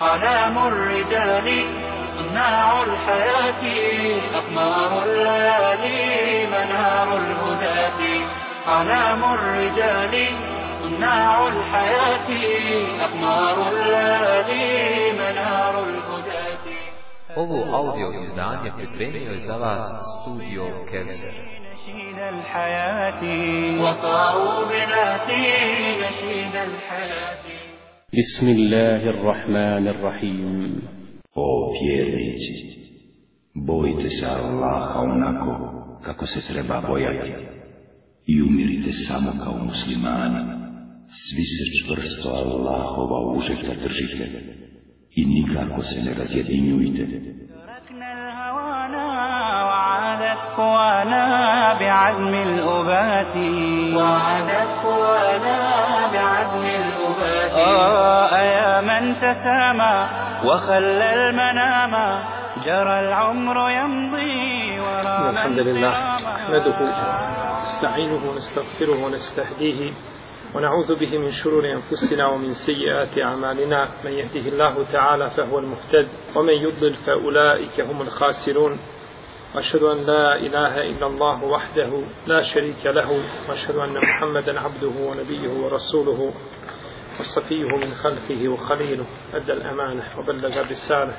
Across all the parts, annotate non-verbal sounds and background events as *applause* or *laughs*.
أعلام الرجال صناع الحياة أقمار الليالي منار الهداة. أعلام الرجال صناع الحياة أقمار الليالي منار الهداة. Ovo audio izdanje pripremio je za vas studio Kevser. نشيد الحياة. وصاروا بذاتي نشيد الحياة. بسم الله الرحمن الرحيم O vjernici, bojite se Allaha onako kako se treba bojati i umirite samo kao muslimani. Svi se čvrsto Allahova užeta držite i nikako se ne razjedinjujte. تركنا الهوانا وعادت قوانا بعزم الأبات وعادت قوانا بعزم يا من تسامى وخلى المنام جرى العمر يمضي إن ورا الحمد لله. نحمده ونستعينه ونستغفره ونستهديه ونعوذ به من شرور أنفسنا ومن سيئات أعمالنا. من يهده الله تعالى فهو المهتد ومن يضلل فأولئك هم الخاسرون. وأشهد أن لا إله إلا الله وحده لا شريك له وأشهد أن محمدا عبده ونبيه ورسوله. وصفيه من خلقه وخليله أدى الأمانة وبلغ الرسالة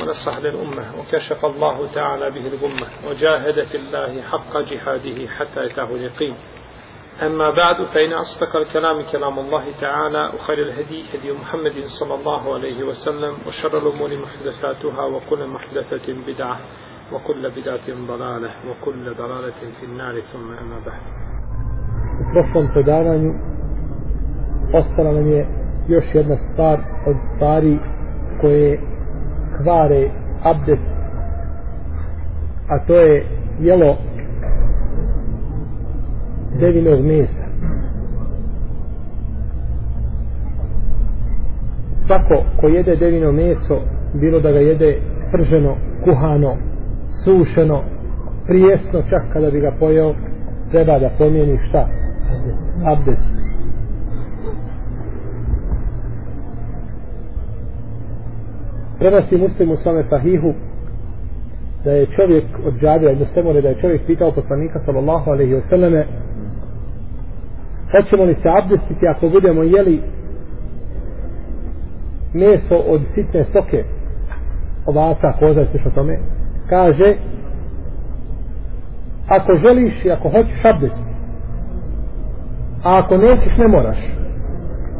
ونصح للأمة وكشف الله تعالى به الغمة وجاهد في الله حق جهاده حتى أتاه اليقين. أما بعد فإن أصدق الكلام كلام الله تعالى وخير الهدي هدي محمد صلى الله عليه وسلم وشر الأمور محدثاتها وكل محدثة بدعة وكل بدعة ضلالة وكل ضلالة في النار ثم أما بعد. Ostala nam je još jedna stvar od stvari koje kvare abdest a to je jelo devinog mesa. Svako ko jede devino meso bilo da ga jede prženo, kuhano sušeno prijesno čak kada bi ga pojeo treba da pomijeni šta? Abdest. Prenosi muslim u svome sahihu da je čovjek od džabira se semore da je čovjek pitao poslanika sallallahu alaihi wasallame hoćemo li se abdestiti ako budemo jeli meso od sitne stoke ovaca, koza i slično tome. Kaže ako želiš i ako hoćeš abdest a ako nećeš ne moraš.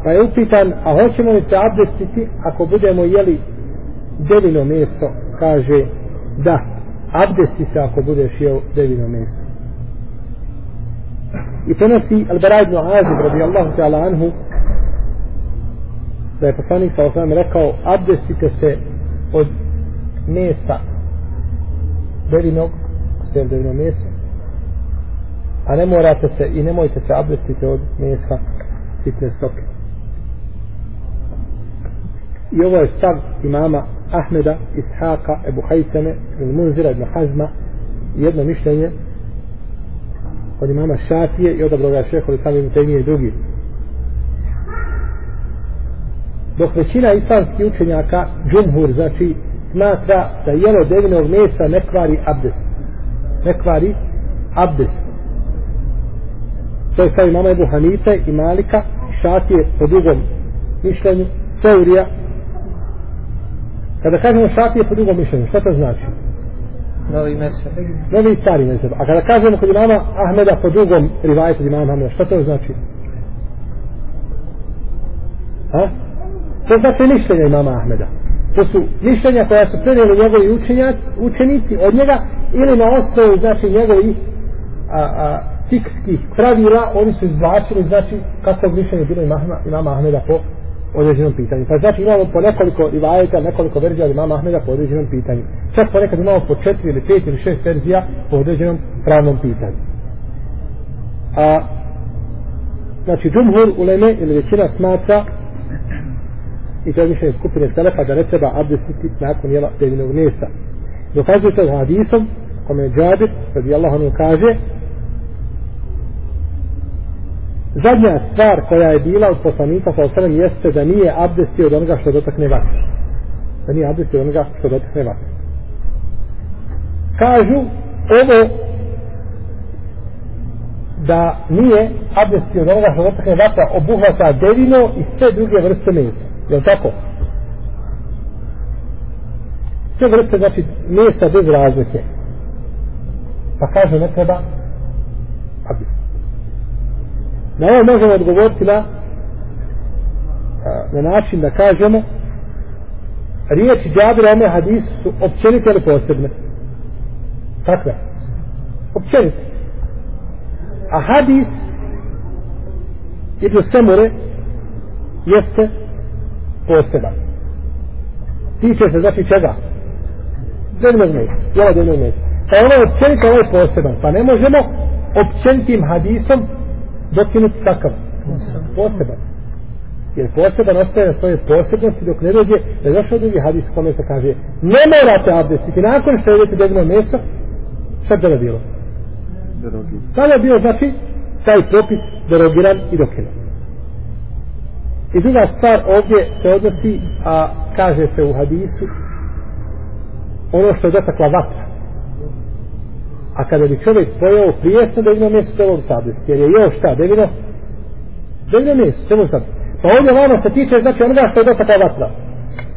Pa je upitan a hoćemo li se abdestiti ako budemo jeli devino meso kaže da abdesti se ako budeš jeo devino meso. I prenosi Al-Bara ibn Azib radijallahu ta'ala anhu da je poslanik sa osam rekao abdestite se od mesa devinog sve devino mesa a ne morate se i nemojte se abdestiti od mesa sitne stoke. I ovo je stav imama Ahmeda, Ishaka, Ebu Hajseme, Munzira, Ibn Hazma, jedno mišljenje od imama Šafije i odabro ga šeho Islam Ibn Taymiye i drugi. Dok većina islamskih učenjaka, džumhur, znači, smatra da jelo devinog mesa ne kvari abdest. Ne kvari abdest. To je stav imama Ebu Hanife i Malika, Šafije po drugom mišljenju, teorija Kada kažemo šafije po drugom mišljenju, šta to znači? Novi mesel Novi i stari mezheb. A kada kažemo kod imama Ahmeda po drugom rivajetu imama Ahmeda, šta to znači? Ha? To znači mišljenja imama Ahmeda. To su mišljenja koja su prenijeli njegovi učenjac, učenici od njega ili na osnovu znači njegovi a, a, fikskih pravila oni su izvlačili znači kako mišljenje bilo imama, imama Ahmeda po određenom pitanju. Pa znači imamo po nekoliko rivajeta, nekoliko verzija od imama Ahmeda po određenom pitanju. Čak ponekad imamo po četiri ili pet ili šest verzija po određenom pravnom pitanju. A, znači džumhur uleme ili većina smatra i to je mišljenje skupine Selefa da ne treba abdestiti nakon jela devinog mjesta. Dokazuje se hadisom kome je Džabir, radijallahu anhu kaže zadnja stvar koja je bila od poslanika sa osrem jeste da nije abdestio od onoga što dotakne vatre. da nije abdestio od onoga što dotakne vatre. Kažu, ovo da nije abdestio od onoga što dotakne vatra obuhvata devino i sve druge vrste mesa. Je li tako? Sve vrste, znači, mesa bez razlike. Pa kaže, ne treba abdest. Na ovo možemo odgovoriti na na način da kažemo riječi Džabira ome hadis su općenite ili posebne? Kakve? Općenite. A hadis Ibn Semure jeste poseban. Tiče se znači čega? Devnog mesa. Jela devnog mesa. Pa ono općenito ovo je poseban. Pa ne možemo općenitim hadisom dokinuti takav. Poseban. Jer poseban ostaje na svoje posebnosti dok ne dođe da je došao drugi hadis kome se kaže ne morate abdestiti nakon što jedete devno meso šta bi bilo? Tada je bio znači taj propis derogiran i dokinan. I druga stvar ovdje se odnosi, a kaže se u hadisu, ono što je dotakla vatra. A kada bi čovjek pojao prijesno da ima mjesto da ovog sabljesti, jer je još šta, devino? Devino da vino mjesto, da sad. Pa ovdje vama se tiče, znači onoga što je dotakao vatra.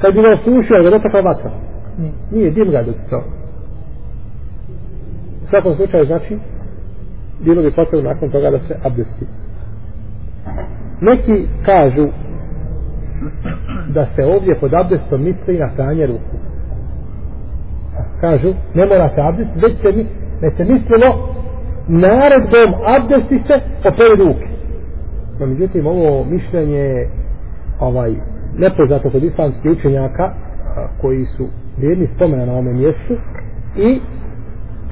Kad bi ga osušio, da je dotakao vatra. Nije, dim ga dotakao. U svakom slučaju, znači, bilo bi potrebno nakon toga da se abdesti. Neki kažu da se ovdje pod abdestom misli na pranje ruku. Kažu, ne mora se abdest, već se, misli ne se mislilo naredbom abdesti se po prvi ruke. No, međutim, ovo mišljenje ovaj, nepoznato kod islamskih učenjaka a, koji su vrijedni spomena na ovome mjestu i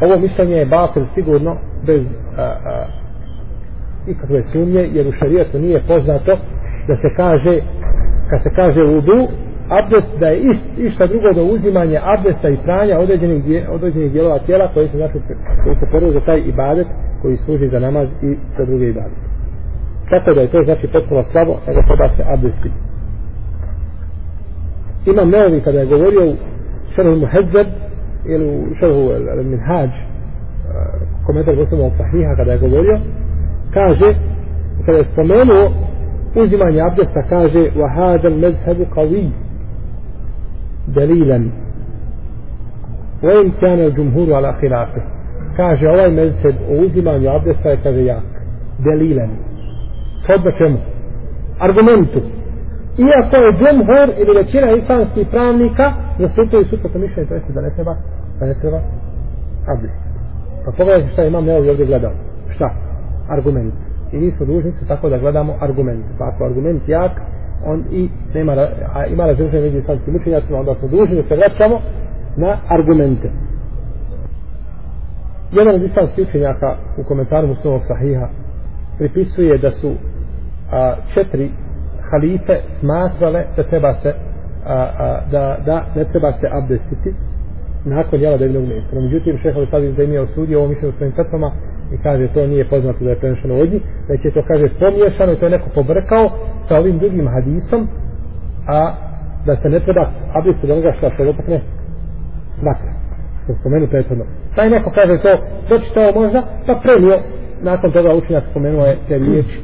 ovo mišljenje je batel sigurno bez a, a, ikakve sumnje jer u šarijetu nije poznato da se kaže kad se kaže udu abdest da je ist, išta drugo do uzimanja abdesta i pranja određenih, dje, određenih dijelova tijela koji se znači koji se poruže za taj ibadet koji služi za namaz i za druge ibadete. Tako da je to znači potpuno slabo nego treba se abdesti. Imam neovi kada je govorio u šerhu muhezzeb ili u šerhu minhađ uh, komentar muslimog sahiha kada je govorio kaže kada je spomenuo uzimanje abdesta kaže wa hada al-mazhab qawi وإن كان الجمهور على خلافه ala khilafi. Kaže ovaj mezheb o uzimanju abdesta je kaže jak. Dalilan shodno čemu? Argumentu. Iako je džumhur ili većina islamskih pravnika zastupaju suprotno mišljenje to jeste da ne treba da ne treba abdest. Pa pogledajte šta imam neovi ovdje gledao. Šta? Argument. I mi smo dužni su tako da gledamo argument. Pa ako argument jak on i nema a ima različne među islamskim učenjacima onda smo dužni da se vraćamo na argumente jedan od islamskih učenjaka u komentaru muslimovog sahiha pripisuje da su a, četiri halife smatrale da treba se a, a, da, da ne treba se abdestiti nakon jela devnog mjesta. Međutim, šeha li sad da im je osudio ovo mišljeno svojim crtama i kaže to nije poznato da je prenešeno od njih, već je to kaže pomiješano i to je neko pobrkao sa ovim drugim hadisom, a da se ne treba abdestiti od onoga što se dotakne vatra. Što spomenu prethodno. Taj neko kaže to, dočitao možda, pa prelio. nakon toga učenjak spomenuo je te riječi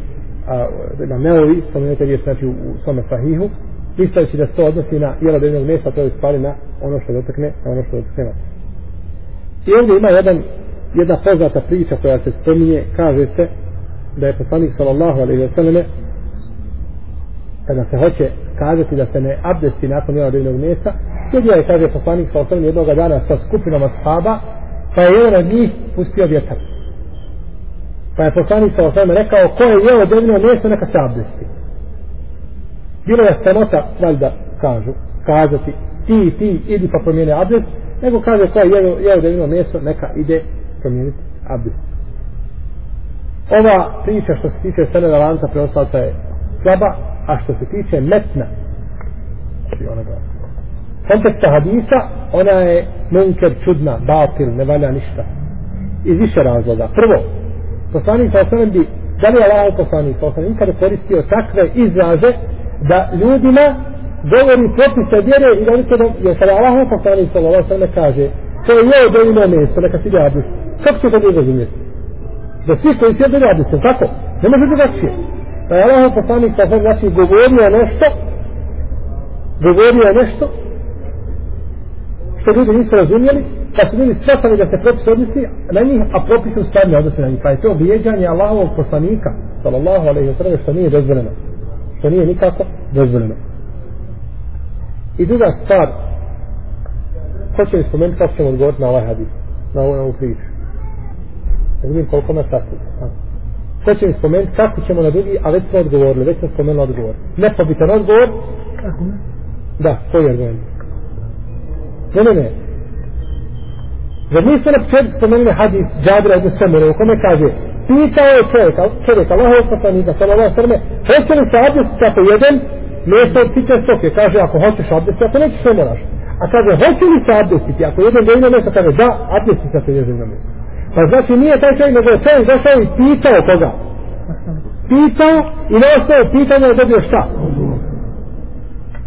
a, da neovi spomenute riječi znači u, u svome sahihu pistajući da se to odnosi na jelo devnog mesa to je stvari na ono što dotakne na ono što dotakne na i ovdje ima jedan jedna poznata priča koja se spominje kaže se da je poslanik sallallahu alaihi wasallam kada se hoće kazati da se ne abdesti nakon jela devnog mesa sjedio je kaže poslanik sallallahu alaihi jednog dana sa skupinom ashaba pa je jedan od njih pustio vjetar Pa je poslanik sallallahu alaihi rekao, ko je jeo devino meso, neka se abdesti. Bilo je stanota, valjda, kažu, kazati, ti, ti, idi pa promijene abdest, nego kaže ko je jeo, jeo devino meso, neka ide promijeniti abdest. Ova priča što se tiče Seneda Lanca preostalca je slaba, a što se tiče metna, znači onoga, konteksta hadisa, ona je munker čudna, batil, ne valja ništa. Iz više razloga. Prvo, poslanik sa osnovim bi da li je Allah poslanik sa osnovim ikada koristio takve izraze da ljudima govori propise vjere i da li se da, jer kada Allah poslanik sa sallam kaže, ko je jeo da ima meso, neka si ga abdest. Kako će to nije razumjeti? Da svi koji sjede da abdest, tako? Ne može drugačije. Da je Allah poslanik pa sa sam znači govorio nešto, govorio nešto, što ljudi nisu razumjeli, pa su ljudi shvatali da se propis odnosi na njih, a propis u stvari ne odnosi na njih. Pa je to vrijeđanje Allahovog poslanika, sallallahu alaihi wa sallam, što nije dozvoljeno. Što nije nikako dozvoljeno. I druga stvar, spomenuti kako ćemo odgovoriti na ovaj hadis, na ovu, na ovu priču. Da vidim koliko nas sati. Hoće li spomenuti kako ćemo na drugi, a već smo odgovorili, već smo spomenuli odgovor. Nepobitan odgovor. Da, koji argument? Ne, ne, ne. Zar niste na početku spomenuli hadis Džabira ibn Samura u kome kaže pitao je čovjek, čovjek, Allahov poslanika, sallallahu sallam, hoće li se abdestiti ako jedan mjesto od pite stoke? Kaže, ako hoćeš abdestiti, ako nećeš ne moraš. A kaže, hoće li se abdestiti ako jedan dojno mjesto? Kaže, da, abdestiti se ako na dojno mjesto. Pa znači nije taj čovjek, nego je čovjek došao i pitao koga? Pitao i na osnovu pitanja je dobio šta?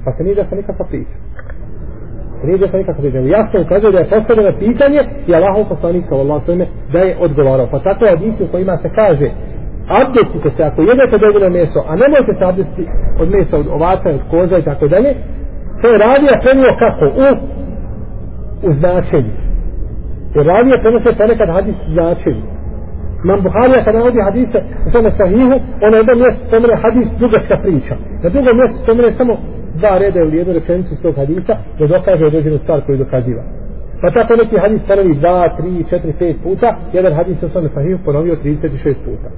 Pa se nije da nikakva priča nije došla nikakva priča. Jasno ukazuje da je postavljeno pitanje i Allahov poslanik sallallahu alejhi da je odgovarao. Pa tako je u kojima se kaže abdestite se ako jedete dovoljno meso, a ne možete se abdestiti od mesa, od ovaca, od koza i tako dalje, to je ravija prenio kako? U, u značenju. Jer ravija prenose ponekad hadis značenju. Imam Buharija kada navodi hadise u tome sahihu, ona jedno mjesto spomene hadis dugačka priča. Na drugom mjestu spomene samo dva reda ili jednu rečenicu iz tog hadisa da dokaže određenu stvar koju dokaziva. Pa tako neki hadis ponovi dva, tri, četiri, pet puta, jedan hadis u tome sahihu ponovio 36 puta.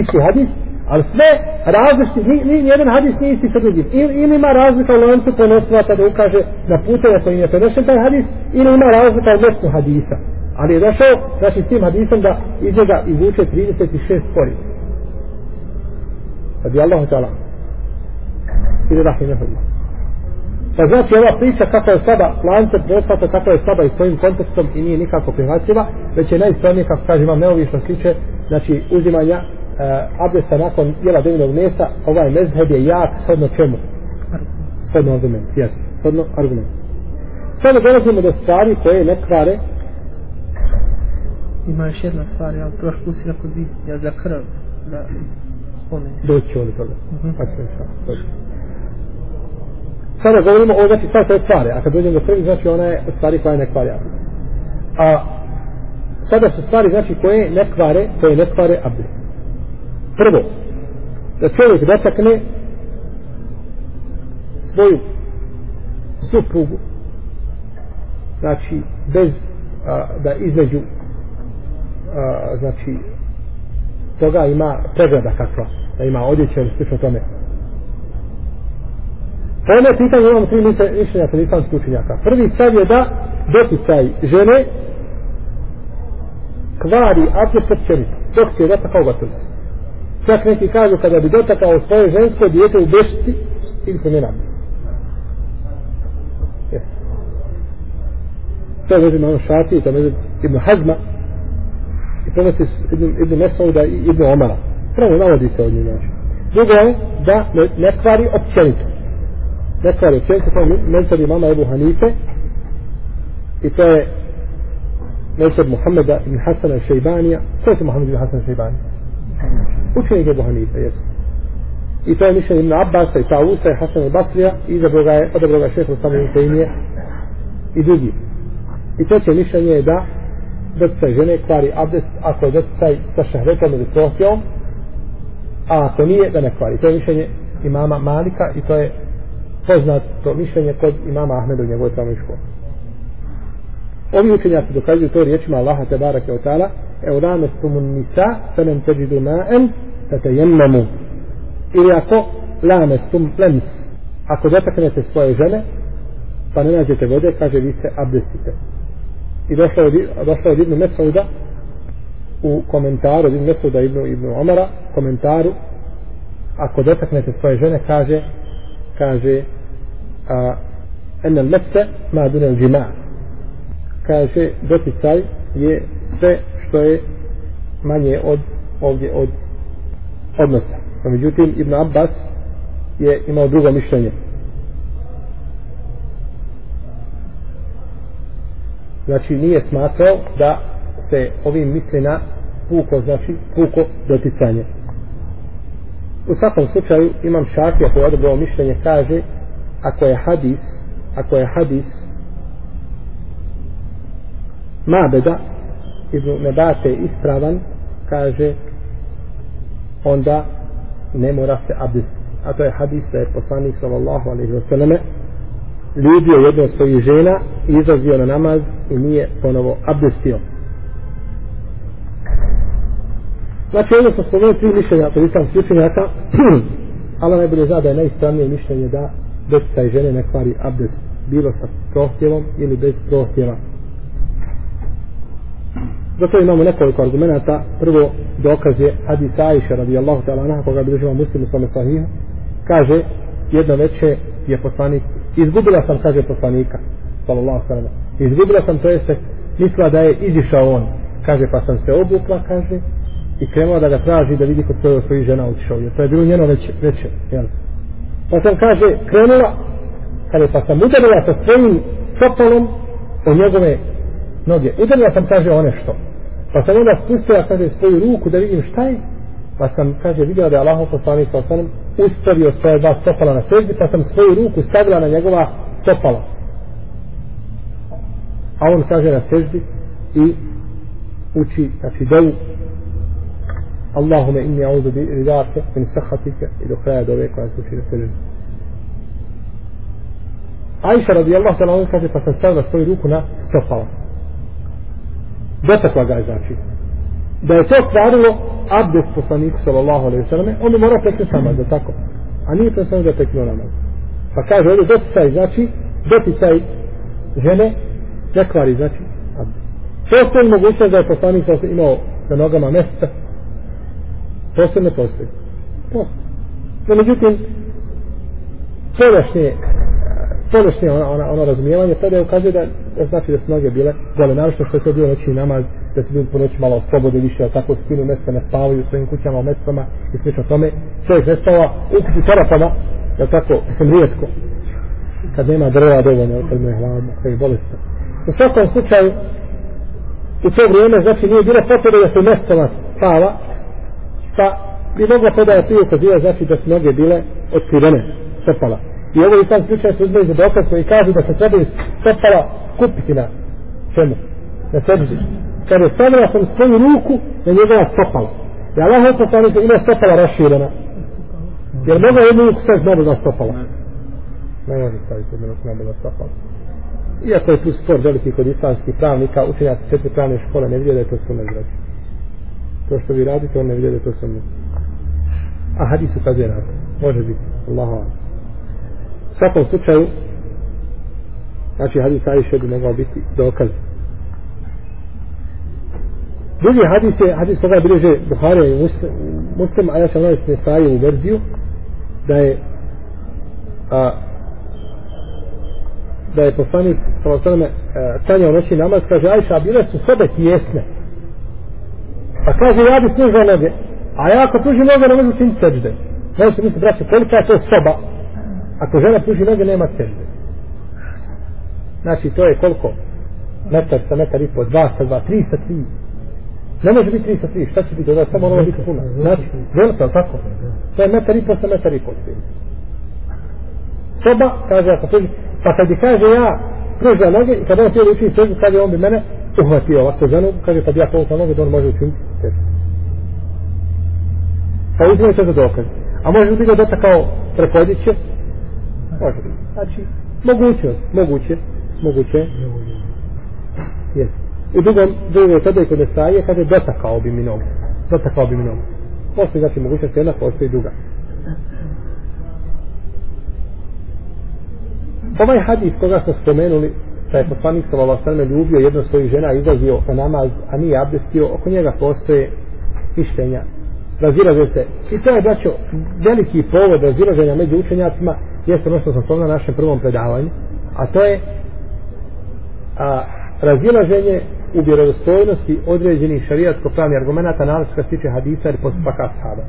Isti hadis, ali sve različiti, ni, ni jedan hadis nije isti sa drugim. Ili, ili ima razlika u lancu ponosnata da ukaže na pute na kojim je prenošen taj hadis, ili ima razlika u mjestu hadisa. Ali je došao, znači, s tim hadisom da iz njega izvuče 36 korist. Radi Allahu ta'ala ili rahimahullah. Pa znači ova priča kako je sada lance poslato, kako je sada i svojim kontekstom i nije nikako prihvatljiva, već je najispravnije kako kaže imam neovi što sliče, znači uzimanja uh, abdesta nakon jela devinog mesa, ovaj mezheb je jak, shodno čemu? Shodno argument, jes, shodno argument. Sada dolazimo do stvari koje ne kvare. Ima još jedna stvar, ja prošli put si rekao di, ja za krv, da spomenu. Doći ovdje toga. Uh -huh. Pa šta, doći sada govorimo o znači stvari koje kvare, a kad dođemo do krvi, znači ona je stvari koja ne kvare abdest. A sada su stvari znači koje ne kvare, koje ne kvare abdest. Prvo, da čovjek dotakne svoju suprugu, znači bez a, da između a, znači toga ima pregleda kakva, da ima odjeće ili slično tome, Po ome ono pitanju imamo tri mišljenja kod islamskih učenjaka. Prvi stav je da doticaj žene kvari abdest općenito, dok se je dotakao gotovo se. Čak neki kažu kada bi dotakao svoje žensko dijete u bešici, ili se ne nabis. Yes. To je vezim ono šati, to je Ibn Hazma, i prenosi Ibn, Ibn Mesauda i Ibn Omara. Prvo navodi se od znači. Drugo je da ne, ne kvari općenito nekvar je često to mensad imama Ebu Hanife i to je mensad Muhammeda ibn Hasana Šejbanija ko je to Muhammed ibn Hasana Šejbanija? Učenik Ebu Hanife, jesu. i to je mišljenje ibn Abbasa i Tausa i Hasan i Basrija i izabrao ga je odabrao ga šehr Osama ibn Tejnije i drugi i treće mišljenje je da doticaj žene kvari abdest ako je doticaj sa šahretom ili prohtjom a ako nije da ne kvari to je mišljenje imama Malika i to je poznato mišljenje kod imama Ahmeda u njegovoj pravnoj školi. Ovi učenjaci dokazuju to riječima Allaha te barake od ta'ala Evo rame stumun nisa Fenem teđidu ma'en Tete jemmemu Ili ako lame stum lems Ako dotaknete svoje žene Pa ne nađete vode Kaže vi se abdestite. I došlo od, došlo od Ibnu Mesauda U komentaru Ibnu Mesauda Ibnu, Ibnu Omara Komentaru Ako dotaknete svoje žene Kaže Kaže a enel mese ma dunel džima kaže doticaj je sve što je manje od ovdje od odnosa. A međutim, Ibn Abbas je imao drugo mišljenje. Znači, nije smatrao da se ovim misli na puko, znači puko doticanje. U svakom slučaju, imam šafija koji odobrao mišljenje, kaže, ako je hadis, ako je hadis Mabeda Ibn Nebate ispravan kaže onda ne mora se abdest. A to je hadis da je poslanik sallallahu alaihi wa sallame ljubio jednu od svojih žena i izlazio na namaz i nije ponovo abdestio. Znači ono ovdje smo spomenuli tri mišljenja to islam slučenjaka *clears throat* ali najbolje zna da je najispravnije mišljenje da bez taj žene ne kvari abdest bilo sa prohtjevom ili bez prohtjeva. Zato imamo nekoliko argumenta. Prvo dokaz je hadis Aisha radijallahu ta'ala anha koga bi država muslimu svome sahiha. Kaže, jedno veće je poslanik. Izgubila sam, kaže poslanika. Sallallahu sallam. Izgubila sam, to jeste, mislila da je izišao on. Kaže, pa sam se obukla, kaže, i krenula da ga traži da vidi kod koje svoji žena otišao. Jer to je bilo njeno veće. veće jel? Pa sam, kaže, krenula, kaže, pa sam udarila sa svojim stopalom o njegove noge. Udarila sam, kaže, one što. Pa sam onda spustila, kaže, svoju ruku da vidim šta je. Pa sam, kaže, vidio da je Allah poslanik sa osanom ustavio svoje dva stopala na seždi, pa sam svoju ruku stavila na njegova stopala. A on kaže na seždi i uči, znači, dovu Allahume inni audu bi ridake min sahatike i do kraja dove koja se uči na seždi. Aisha radijallahu ta'ala on kaže pa sam stavila svoju ruku na stopala dotakla ga je znači. Da je to kvarilo abdest poslaniku sallallahu alaihi sallam on bi morao pekne namaz da tako? A nije to samo da pekne namaz. Pa kaže ovdje doticaj znači doticaj žene ne kvari znači abdest. Postoji mogućnost da je poslanik sallallahu imao na nogama mesta? Postoji ne postoji postoji no međutim sadašnje ponošnje ono, ono, ono razumijevanje, tada je ukazuje da, da znači da su noge bile gole, naravno što je to bio noći namaz, da su bili po noći malo slobode više, ali tako skinu mesta ne spavaju u svojim kućama, u mestama i slično tome. Čovjek ne spava u kuću čarapama, je tako, sam *laughs* rijetko, kad nema drva dovoljno, kad mu je hladno, kad je bolestno. U svakom slučaju, u to vrijeme, znači nije bilo potrebe da se mestama spava, pa bi mogla podaja prije ukazuje, znači da su noge bile otkrivene, stopala. I ovo je sam slučaj se uzme za dokaz koji kažu da se trebaju stopala kupiti na čemu? Na sebi. Kad je stavila sam svoju ruku na njegova stopala. I Allah je poslanik ima stopala raširena. Jer mogu jednu ruku staviti nobu za stopala. Ne može staviti jednu ruku nobu za stopala. Iako je tu spor veliki kod islamskih pravnika, učenjaci četiri pravne škole ne vidio da je to sunne znači. To što vi radite, on ne vidio da je to sunne. A hadis ukazuje na to. Može biti. Allahu akbar svakom slučaju znači hadis Ajše bi mogao biti dokaz. Drugi hadis je hadis koga bilježe Buharija i Muslim, muslim a ja sam navesti Nesajevu verziju da je a, da je poslanik sa osaname tanjao noći namaz kaže Ajša bile su sobe tijesne pa kaže ja bi služao noge a ja ako tužim noge ne mogu činiti seđde. Znači, misli, braće, kolika je to soba? Ako žena pruži noge nema sežde znači to je koliko? Metar sa metar i po dva sa dva tri sa tri. Ne može biti tri sa tri šta će biti da samo ono biti puno. Znači velika tako? To je metar i po sa metar i po. Soba kaže ako pruži pa kad bi kaže ja pruža noge i kad on htio da učini seždu kaže on bi mene uhvatio. Ovako ženu kaže pa bi ja povukla noge da on može učiniti seždu pa uzmije to za dokaz. A može biti ga dotakao preko odiće Može biti. Znači, moguće, moguće, moguće. Jes. U drugom, drugom tada kod Nesaje, kaže, dotakao bi mi nogu. Dotakao bi mi nogu. Postoji, znači, mogućnost jedna, postoji druga. Ovaj hadis koga smo spomenuli, da je poslanik sallallahu alejhi ljubio jednu svoju žena izlazio na namaz a nije abdestio oko njega postoje mišljenja razilaze se i to je braćo veliki povod razilaženja među učenjacima jeste ono što sam spomenuo na našem prvom predavanju, a to je a, razilaženje u vjerodostojnosti određenih šarijatsko-pravnih argumenta na što se tiče hadisa ili postupaka ashaba.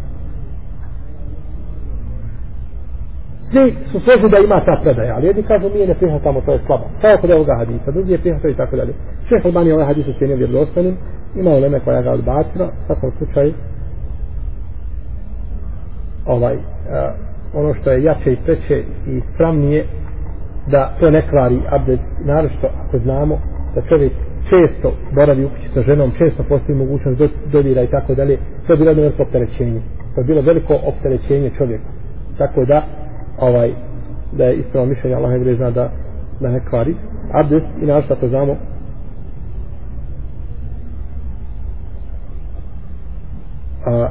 svi su složni da ima ta predaja, ali jedni kažu mi je ne prihvatamo, to je slaba. Kao kod ovoga hadisa, drugi je prihvatao i tako dalje. Šeh Albani ovaj hadis ucijenio vjerodostanim, ima uleme koja ga odbacila, u svakom slučaju, ovaj, uh, ono što je jače i preče i spravnije, da to ne kvari abdest, naročito ako znamo da čovjek često boravi u kući sa ženom, često postoji mogućnost dodira i tako dalje, to je bilo veliko opterećenje. To je bilo veliko opterećenje čovjeka. Tako da, ovaj, da je ispravno mišljenje Allah ne zna da, da ne kvari. Abdest i naročito ako znamo, a,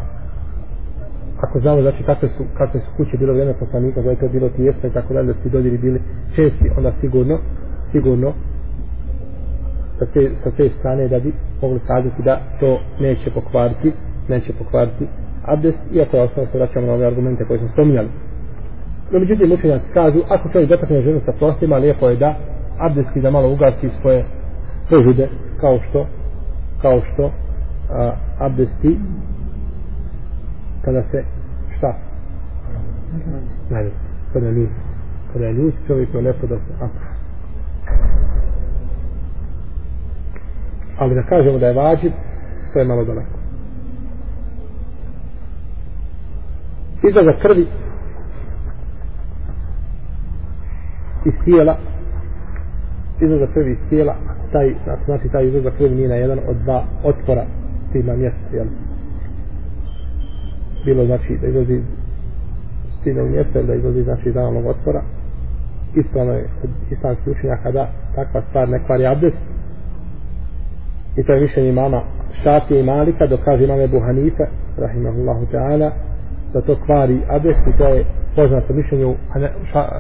ako znamo znači kakve su, kakve su kuće bilo vrijeme poslanika, da je to bilo tijesno i tako dalje, da su dodiri bili česti, onda sigurno, sigurno sa te, sa te strane da bi mogli kazati da to neće pokvariti, neće pokvariti abdest, iako je osnovno se vraćamo na ove argumente koje smo spominjali. No, međutim, učenjaci kažu, ako čovjek dotakne ženu sa prostima, lijepo je da abdeski da malo ugasi svoje požude, kao što, kao što a, abdesti Pa kada se šta? Najde, kada je ljud. Kada je ljud, čovjek je lepo da se abdesti. Ali da kažemo da je vađib, to je malo daleko. Izlazak krvi iz tijela izlazak krvi iz tijela taj, znači taj izlazak krvi nije na jedan od dva otvora tima mjesta jel? Bilo znači da izlazi stine u mjesto da izlazi znači iz onog otvora ispravno je od islamskih učenjaka da takva stvar ne kvari abdest. I to je mišljenje imama Šafije i Malika dok kaže imame Buhanife rahimahullahu ta'ala da to kvari abdest i to je poznato mišljenje u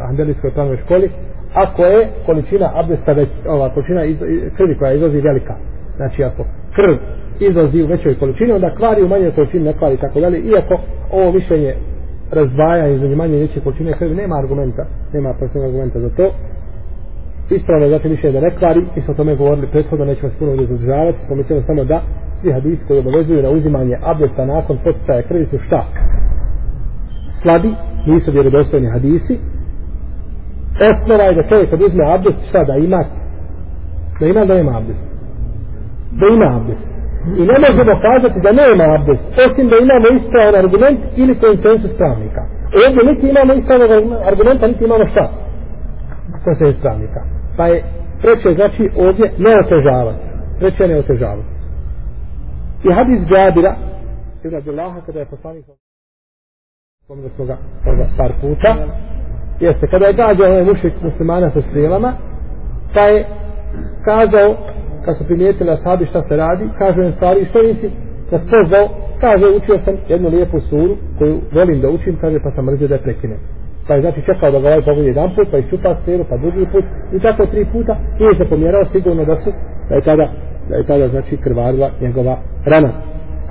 Hanbelijskoj pravnoj školi ako je količina abdesta već ova količina iz, krvi koja izlazi velika znači ako krv izlazi u većoj količini onda kvari u manjoj količini ne kvari tako dalje iako ovo mišljenje razdvaja između manje i veće količine krvi nema argumenta nema posebnog argumenta za to ispravno je znači mišljenje da ne kvari mi smo o tome govorili prethodno nećemo se puno ovdje zadržavati spomećemo samo da svi hadisi koji obavezuju na uzimanje abdesta nakon poticaja krvi su šta slabi, nisu vjerodostojni hadisi. Osnova je da čovjek kad uzme abdest, šta da ima? Da ima da ima abdest. Da ima abdest. I ne možemo kazati da nema abdest, osim da imamo ispravan argument ili konsensus pravnika. Ovdje niti imamo ispravan argumenta, niti imamo šta? Konsensus pravnika. Pa je treće, znači ovdje ne otežavati. Treće ne otežavati. I hadis Džabira, Ibn Abdullaha, kada je poslanik spomenuli smo ga toga par puta, jeste, kada je gađao ovaj mušik muslimana sa strijelama, pa je kazao, kad su primijetili ashabi šta se radi, kažu im stvari, što nisi? Nas pozvao, kaže, učio sam jednu lijepu suru, koju volim da učim, kaže, pa sam mrzio da je prekinem. Pa je znači čekao da ga ovaj pogodi jedan put, pa iščupa strijelu, pa drugi put, i tako tri puta, i je se pomjerao sigurno da su, da je tada, da je tada znači krvarila njegova rana.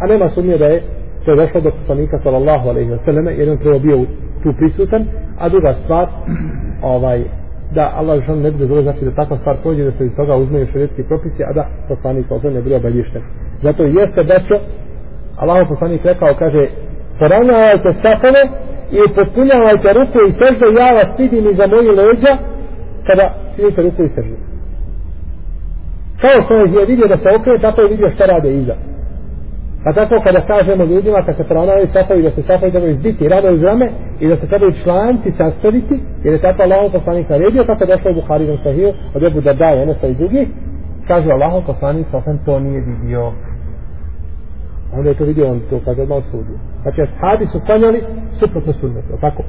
A nema sumnje da je to je došlo do poslanika sallallahu alejhi ve selleme jedan on prvo bio tu prisutan. A druga stvar ovaj da Allah žal ne bude zelo znači da takva stvar pođe da se iz toga uzmeju šarijetski propisi a da poslanik sallallahu ne bude obavješten zato jeste da će Allah poslanik rekao kaže poravnavajte safone i potpunjavajte ruku i sežde. Ja vas vidim iza moji leđa kada činite ruku i sežde. Kao što je vidio da se okrije tako je vidio šta rade iza. Pa tako kada kažemo ljudima kad se pronavaju safavi da se safavi da izbiti rado iz rame i da se trebaju članci sastaviti jer je tako Allah poslanik naredio tako došlo u Buhari na sahiju od Ebu da daje ono i drugi kaže Allah poslanik sasvim to nije vidio. Onda je to vidio on to kaže odmah osudio znači ashabi su klanjali suprotno sunnetu tako?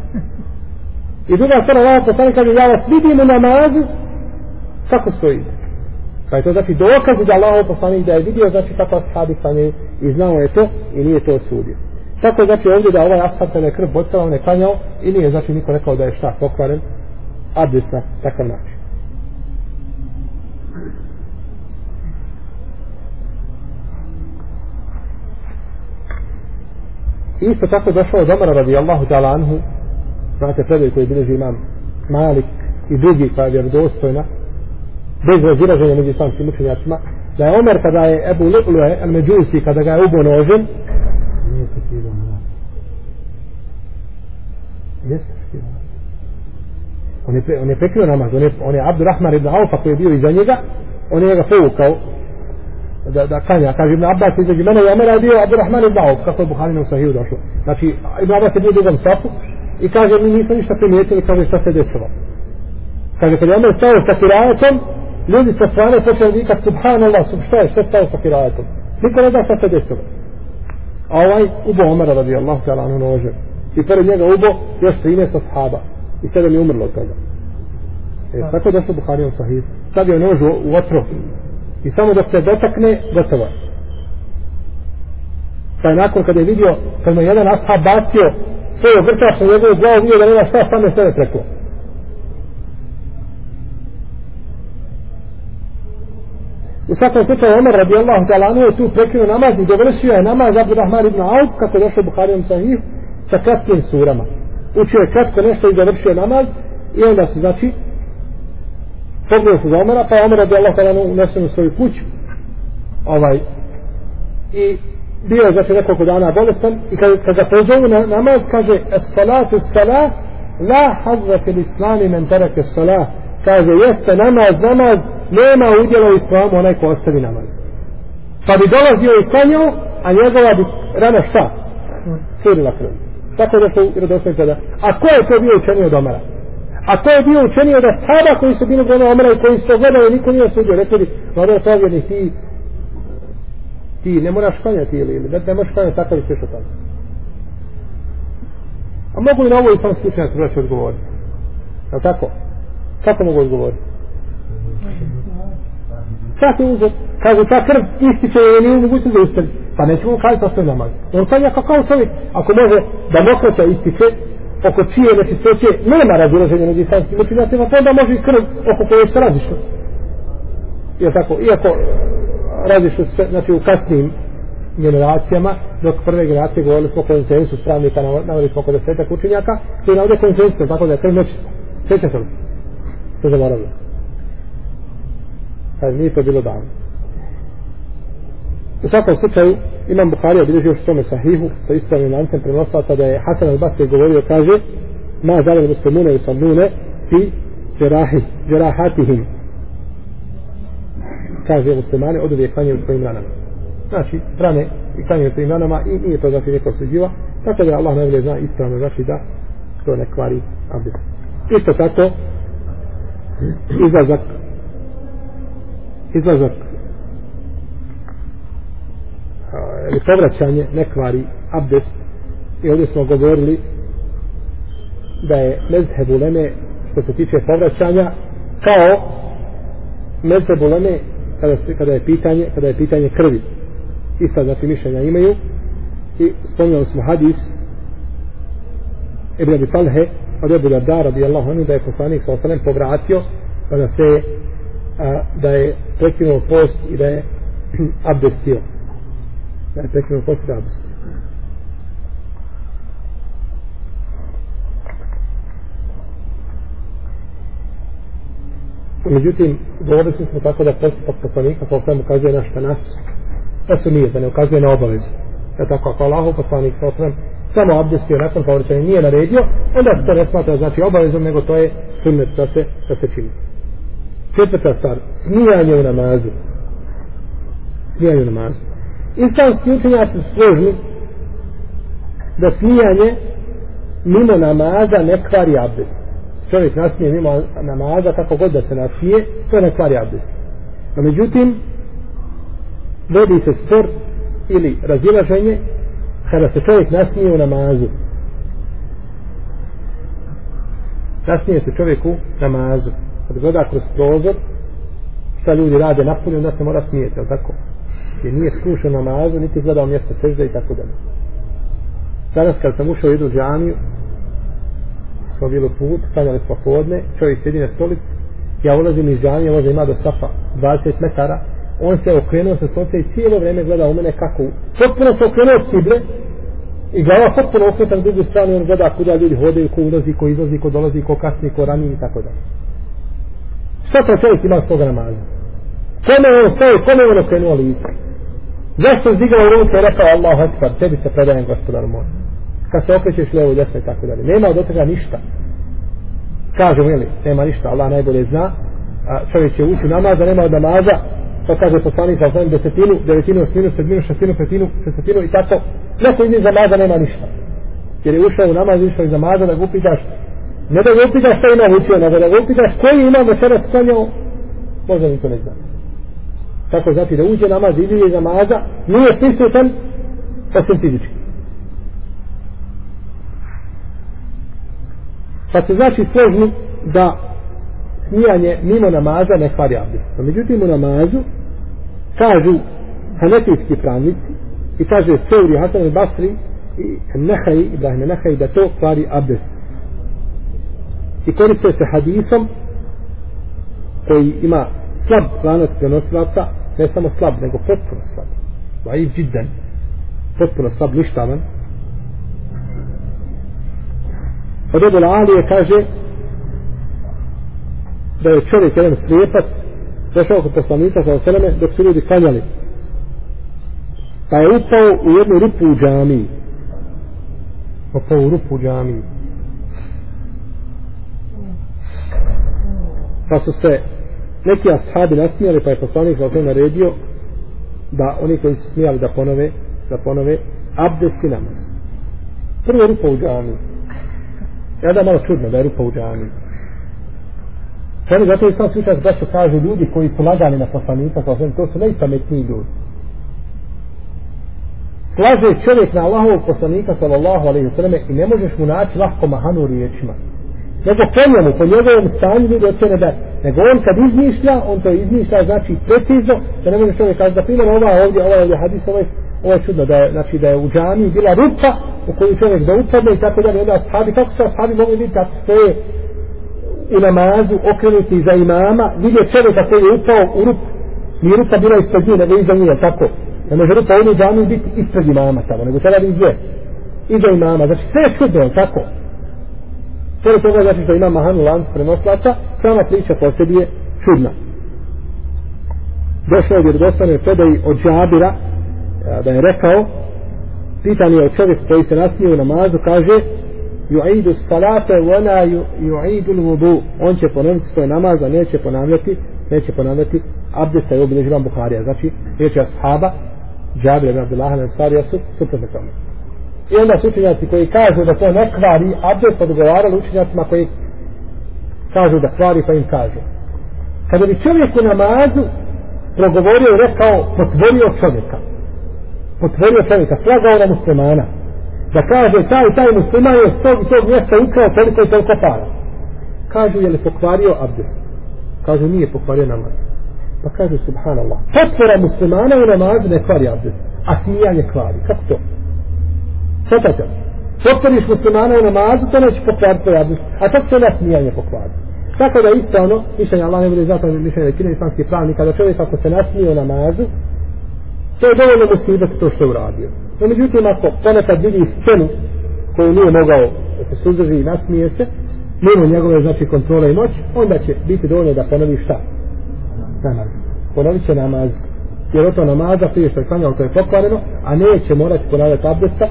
I druga stvar Allah poslanik kaže ja vas vidim u namazu. Kako stojite Pa je to znači dokaz da Allah poslanik da je vidio znači kako ashabi klanjaju i znao je to i nije to osudio. Tako znači ovdje da ovaj ashab kada je krv bocala, on je klanjao i nije znači niko rekao da je šta pokvaren, abdest na takav način. Isto tako došao od Omara radijallahu ta'ala anhu, znate predaj koji bilježi imam Malik i drugi koja je vjerodostojna, bez razilaženja među islamskim učenjacima, da je Omer kada je Ebu Lu'lu al Međusi kada ga je ubo nožem nije skidao na Jeste skidao On je, on je prekrio namaz, on je, on je Abdurrahman ibn Aufa koji je bio iza njega, on je njega povukao da, da kanja, kaže Ibn Abbas između mene i Omera je bio Abdurrahman ibn Auf, kako je Buharinu sahiju došlo. Znači, Ibn Abbas je bio u drugom safu i kaže, mi nismo ništa primijetili, kaže šta se desilo. Kaže, kad je Omer stao sa kirajetom, ljudi sa strane počeli vikat, subhanallah, sub, šta je, šta je stao sa kirajetom? Niko ne da šta se desilo. A ovaj ubo Omera radi Allah ta'ala anu nožem. I pored njega ubo još 13 sahaba. I sedam je umrlo od toga. E, tako je došlo Buharijom sahih. Sad je nož u, otro. I samo dok se dotakne, gotovo. Pa je nakon kada je vidio, kad mu je jedan ashab bacio svoje vrtač na njegovu glavu, vidio da nema šta, sam je sve preko. U svakom slučaju Omer radijallahu ta'ala anhu je tu prekinuo namaz i dovršio je namaz Abdurrahman ibn Auf kako je došao Buharijom sahih sa kratkim surama. Učio je kratko nešto i dovršio namaz i onda se znači pogledao se za Omera pa je Omer radijallahu ta'ala anhu unesen u svoju kuću ovaj i bio je znači nekoliko dana bolestan i kad, kad ga pozovu na namaz kaže es salatu salah la hazza fil islami men terake salah kaže jeste namaz namaz nema udjela u islamu onaj ko ostavi namaz. Pa bi dolazio i klanjao, a njegova bi rana šta? Curila krv. Tako je došlo u redosnog kada. A ko je to bio učenio od Omara? A ko je bio učenio da sada koji su bili vreme Omara i koji su to gledali, niko nije osudio. Rekli bi, mada je to ti, ti ne moraš klanjati ili, ili ne, ne možeš klanjati tako da ćeš o tome. A mogu i na ovo i sam slučaj da se vraći odgovoriti. Je tako? Kako mogu odgovoriti? Svaki uzor, kaže ta krv ističe je nije mogućnost da ustavi. Pa nećemo mu kazati ostavi namaz. On pa kanja kao, kao čovjek, ako može da mokraća ističe, oko čije nečistoće nema razilaženja među islamskim učinjacima, pa onda može i krv oko koje se razišlo. Jer tako, iako razišlo se, znači u kasnim generacijama, dok prve generacije govorili smo konsensus pravnika, navali smo oko desetak učinjaka, i je navode konsensus, tako da je krv nečista. Sjeća se li? To zaboravljamo. Kaže, nije to bilo davno. U svakom slučaju, Imam Bukharija bilježi još tome sahihu, sa ispravnim lancem prenoslaca da je Hasan al-Basri govorio, kaže, ma zale muslimune i sallune fi džerahi, džerahatihim. Kaže, muslimane od uvijek klanjaju svojim ranama. Znači, rane i klanjaju svojim ranama i nije to znači neko suđiva, tako da Allah najbolje zna ispravno znači da to ne kvari abdest. Isto tako, izlazak. Izlazak. Ili povraćanje nekvari abdest? I ovdje smo govorili da je mezheb uleme što se tiče povraćanja kao mezheb uleme kada, se, kada je pitanje kada je pitanje krvi. Ista znači mišljenja imaju. I spomnjali smo hadis Ibn Abi Talhe od Ebu Darda radijallahu anhu da je poslanik sa osanem povratio pa da se a, da je prekinuo post i da je *clears throat* abdestio. Da je prekinuo post i da abdestio. Međutim, govorili smo tako da postupak poslanika sa osvijem ukazuje na šta nas. Da su nije, da ne ukazuje na obavezu. Da tako, ako Allah poslanik sa osvijem samo abdestio nakon povrćanja nije naredio, onda se to ne smatra znači obavezom, nego to je sunnet da se, da se čini. Četvrta stvar, smijanje u namazu. Smijanje u namazu. Islamski učenjaci su složni da smijanje mimo namaza ne kvari abdest. Čovjek nasmije mimo namaza, kako god da se nasmije, to ne kvari abdest. No međutim, vodi se spor ili razilaženje kada se čovjek nasmije u namazu. Nasmije se čovjek u namazu. Kad gleda kroz prozor šta ljudi rade napolje onda se mora smijeti, ali tako? Jer nije skrušen namazu niti gledao mjesto sežde i tako dalje. Danas kad sam ušao u jednu džamiju smo bili put stanjali smo podne čovjek sedi na stolici ja ulazim iz džamije možda ima do safa 20 metara on se okrenuo sa sunca i cijelo vrijeme gleda u mene kako potpuno se okrenuo od kible i glava potpuno na drugu stranu on gleda kuda ljudi hodaju, ko ulazi, ko izlazi, ko dolazi, ko kasni, ko rani i tako dalje Šta to čovjek ima s toga namaza? Kome on stoji, kome on okrenuo lice? Zašto zdigao ruke i rekao Allahu Akbar, tebi se predajem gospodar moj. Kad se okrećeš lijevo, desno i tako dalje. Nema od toga ništa. kažemo, jeli, nema ništa, Allah najbolje zna, a čovjek će ući u namaz, nema od namaza, pa kaže poslanik, sa svojim desetinu, devetinu, osminu, sedminu, šestinu, petinu, šestinu i tako, neko iz namaza nema ništa. Jer je ušao u namaz, išao iz namaza da ga upitaš, ne da ga upitaš šta ima učio, nego da ga upitaš koji ima večeras klanjao, možda niko ne zna. Tako znači da uđe namaz, ide iz namaza, nije prisutan, osim fizički. Pa se znači složni da smijanje mimo namaza ne kvari abdest. Pa međutim u namazu kažu hanefijski pravnici i kaže Seuri Hasan i Basri i Nehaj, Ibrahim Nehaj da to kvari abdes I koriste se hadisom koji ima slab lanac prenosilaca, ne samo slab, nego potpuno slab. Vaiv džidden potpuno slab, ništavan. Od Ebu Alije kaže da je čovjek jedan slijepac došao kod poslanika sa oseleme dok su ljudi klanjali. Pa je upao u jednu rupu u džamiji. Upao u rupu u džamiji. Pa su se neki ashabi nasmijali pa je poslanik sa naredio da oni koji su smijali da ponove da ponove abdesti namaz. Prvo rupa u džamiji. Ja da malo čudno da je rupa u džamiji. Čeli, zato je sam slučaj da su kažu ljudi koji su lagali na poslanika, sa to su najpametniji ljudi. Slaže čovjek na Allahovog poslanika, sallallahu alaihi sallam, i ne možeš mu naći lahko mahanu riječima. Nego po njemu, po njegovom stanju ljudi ocene da, nego on kad izmišlja, on to izmišlja, znači precizno, da ne može čovjek kaži, da primjer ova ovdje, ova ovdje hadis, ovaj, ovo je čudno, da je, znači, da je u džami bila rupa u koju čovjek da upadne i tako da je onda ashabi, kako su ashabi mogli vidjeti kako stoje u namazu okrenuti za imama, vidje čovjeka koji je upao u rupu. Nije rupa bila ispred nje, nego iza nje, tako. Ne može rupa u džami biti ispred imama tamo, nego treba biti gdje? Iza imama. Znači sve je čudno, tako. Pored toga znači što ima mahanu lanc prenoslaca, sama priča po sebi je čudna. Došlo je vjerodostane predaj od Džabira, da je rekao, pitan je o čovjek koji se nasmije u namazu, kaže, yu'idu salate wala yu'idu al-wudu on će ponoviti svoj namaz a neće ponavljati neće ponavljati abdesta je obilježi vam Buharija. Znači riječi ashaba Džabir ibn Abdullah al-Ansari su suprotno tome. I onda su učenjaci koji kažu da to ne kvari abdest pa odgovarali učenjacima koji kažu da kvari pa im kažu. Kada bi čovjek u namazu progovorio i rekao potvorio čovjeka potvorio čovjeka slagao na muslimana da kaže taj taj musliman je s tog tog mjesta ukrao toliko i toliko para. Kažu je li pokvario abdest? Kažu nije pokvario namaz. Pa kažu subhanallah. Potvora muslimana u namazu ne kvari abdest. A smijanje kvari. Kako to? Svetate. Potvoriš muslimana u namazu, to neće pokvariti tvoj abdest. A tako će ne smijanje pokvari. Tako da isto ono, mišljenje Allah ne bude zato mišljenje da kine islamski pravnik, kada čovjek ako se nasmije u namazu, to je dovoljno musibati to što je uradio. No, međutim, ako ponekad vidi scenu koju nije mogao da se suzdrži i nasmije se, mimo njegove znači kontrole i moć, onda će biti dovoljno da ponovi šta? Namaz. Ponovit će namaz. Jer o to namaza prije što je klanjao, to je pokvareno, a neće morati ponavljati abdesta.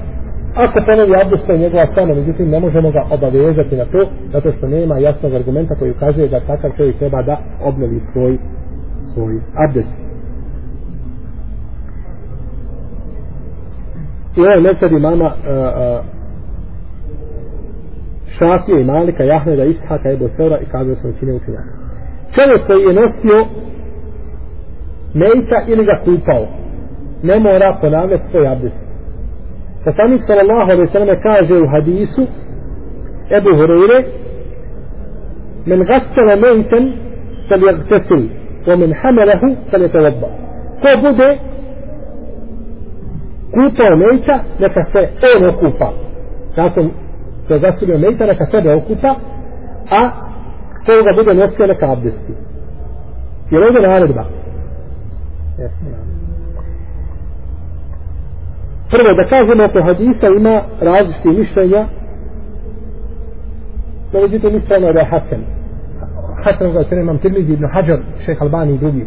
Ako ponovi abdesta je njegova stana, međutim, ne možemo ga obavezati na to, zato što nema jasnog argumenta koji ukazuje da takav čovjek treba da obnovi svoj, svoj abdest. I ovaj mesad imama uh, uh, Šafije i Malika, Jahmeda, Ishaka, Ebu Seura i kazao sam većine učenjaka. Čovjek koji je nosio mejta ili ga kupao, ne mora ponavljati svoj abdest. Poslanik sallallahu alaihi sallam kaže u hadisu Ebu Hureyre men gassala mejten fal jagtesil wa men hamelehu fal je ko bude kupao mejta, neka se on okupa. Nakon je zasilio mejta, neka sebe okupa, a ko ga bude nosio neka abdesti. Je li ovdje naredba? Prvo, da kažemo oko hadisa ima različite mišljenja, no međutim ispravno da je Hasan. Hasan ga se imam Tirmizi ibn Hajar, šeha Albani i drugi.